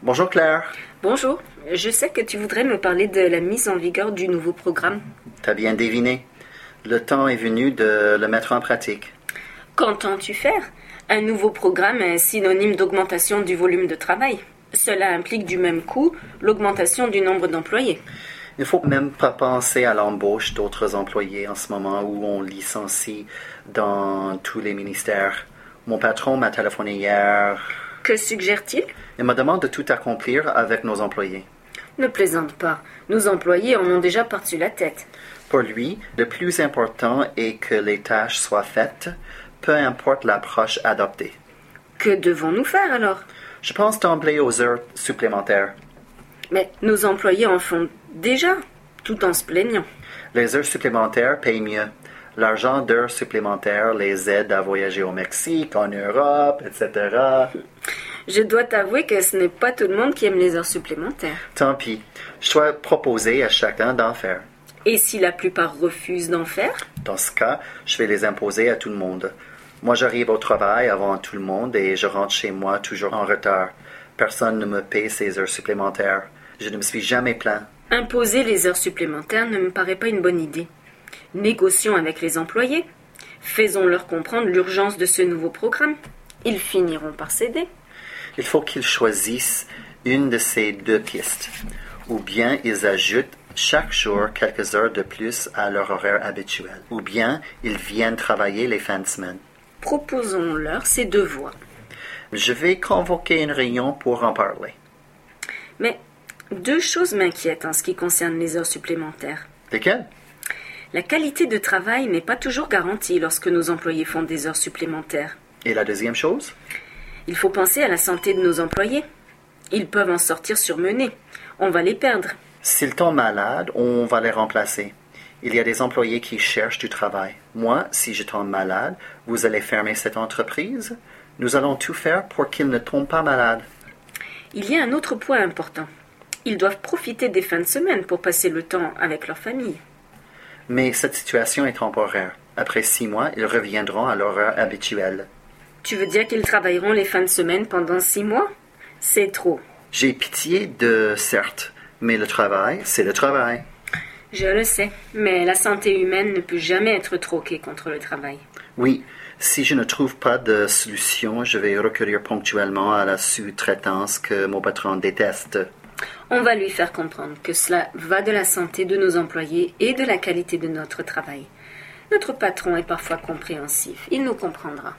Bonjour Claire. Bonjour, je sais que tu voudrais me parler de la mise en vigueur du nouveau programme. T'as bien deviné. Le temps est venu de le mettre en pratique. Qu'entends-tu faire? Un nouveau programme est synonyme d'augmentation du volume de travail. Cela implique du même coup l'augmentation du nombre d'employés. Il ne faut même pas penser à l'embauche d'autres employés en ce moment où on licencie dans tous les ministères. Mon patron m'a téléphoné hier. Que suggère-t-il Il me demande de tout accomplir avec nos employés. Ne plaisante pas. Nos employés en ont déjà parti la tête. Pour lui, le plus important est que les tâches soient faites, peu importe l'approche adoptée. Que devons-nous faire alors? Je pense d'emblée aux heures supplémentaires. Mais nos employés en font déjà, tout en se plaignant. Les heures supplémentaires payent mieux. L'argent d'heures supplémentaires les aide à voyager au Mexique, en Europe, etc. Je dois t'avouer que ce n'est pas tout le monde qui aime les heures supplémentaires. Tant pis. Je dois proposer à chacun d'en faire. Et si la plupart refusent d'en faire? Dans ce cas, je vais les imposer à tout le monde. Moi, j'arrive au travail avant tout le monde et je rentre chez moi toujours en retard. Personne ne me paie ces heures supplémentaires. Je ne me suis jamais plaint. Imposer les heures supplémentaires ne me paraît pas une bonne idée. Négocions avec les employés. Faisons-leur comprendre l'urgence de ce nouveau programme. Ils finiront par céder. Il faut qu'ils choisissent une de ces deux pistes. Ou bien ils ajoutent chaque jour quelques heures de plus à leur horaire habituel. Ou bien ils viennent travailler les fins de semaine. Proposons-leur ces deux voies. Je vais convoquer une réunion pour en parler. Mais deux choses m'inquiètent en ce qui concerne les heures supplémentaires. Lesquelles? La qualité de travail n'est pas toujours garantie lorsque nos employés font des heures supplémentaires. Et la deuxième chose? Il faut penser à la santé de nos employés. Ils peuvent en sortir surmenés. On va les perdre. S'ils tombent malades, on va les remplacer. Il y a des employés qui cherchent du travail. Moi, si je tombe malade, vous allez fermer cette entreprise? Nous allons tout faire pour qu'ils ne tombent pas malades. Il y a un autre point important. Ils doivent profiter des fins de semaine pour passer le temps avec leur famille. Mais cette situation est temporaire. Après six mois, ils reviendront à leur heure habituelle. Tu veux dire qu'ils travailleront les fins de semaine pendant six mois? C'est trop. J'ai pitié de certes, mais le travail, c'est le travail. Je le sais, mais la santé humaine ne peut jamais être troquée contre le travail. Oui, si je ne trouve pas de solution, je vais recourir ponctuellement à la sous-traitance que mon patron déteste. On va lui faire comprendre que cela va de la santé de nos employés et de la qualité de notre travail. Notre patron est parfois compréhensif, il nous comprendra.